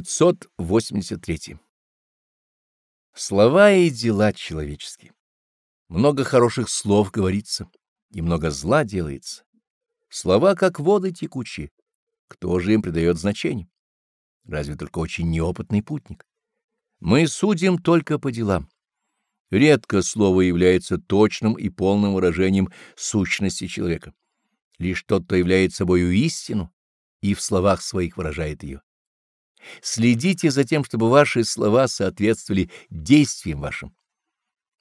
583. Слова и дела человеческие. Много хороших слов говорится, и много зла делается. Слова, как воды текучие. Кто же им придает значение? Разве только очень неопытный путник. Мы судим только по делам. Редко слово является точным и полным выражением сущности человека. Лишь тот, кто является собою истину, и в словах своих выражает ее. Следите за тем, чтобы ваши слова соответствовали действиям вашим.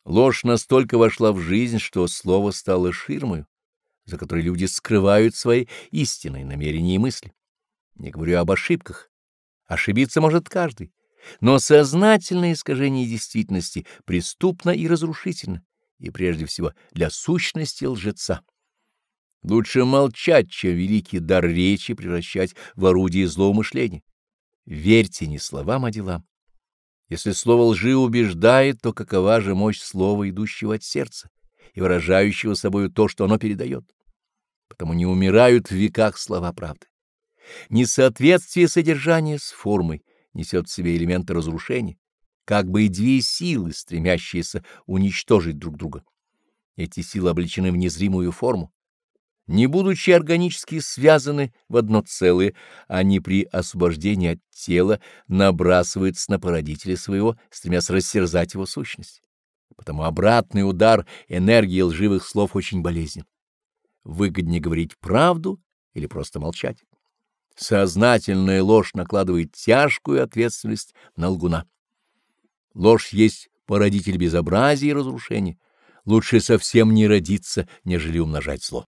Ложь настолько вошла в жизнь, что слово стало ширмою, за которой люди скрывают свои истинные намерения и мысли. Не говорю об ошибках. Ошибиться может каждый. Но сознательное искажение действительности преступно и разрушительно, и прежде всего для сущности лжеца. Лучше молчать, чем великий дар речи превращать в орудие злоумышления. Верьте не словам, а делам. Если слово лжи убеждает, то какова же мощь слова, идущего от сердца и выражающего собою то, что оно передает? Потому не умирают в веках слова правды. Несоответствие содержания с формой несет в себе элементы разрушения, как бы и две силы, стремящиеся уничтожить друг друга. Эти силы облечены в незримую форму, не будучи органически связаны в одно целое, они при освобождении от тела набрасываются на породителя своего, стремясь растерзать его сущность. Потому обратный удар энергии лживых слов очень болезнен. Выгоднее говорить правду или просто молчать. Сознательная ложь накладывает тяжкую ответственность на лгуна. Ложь есть породитель безобразия и разрушения. Лучше совсем не родиться, нежели умножать зло.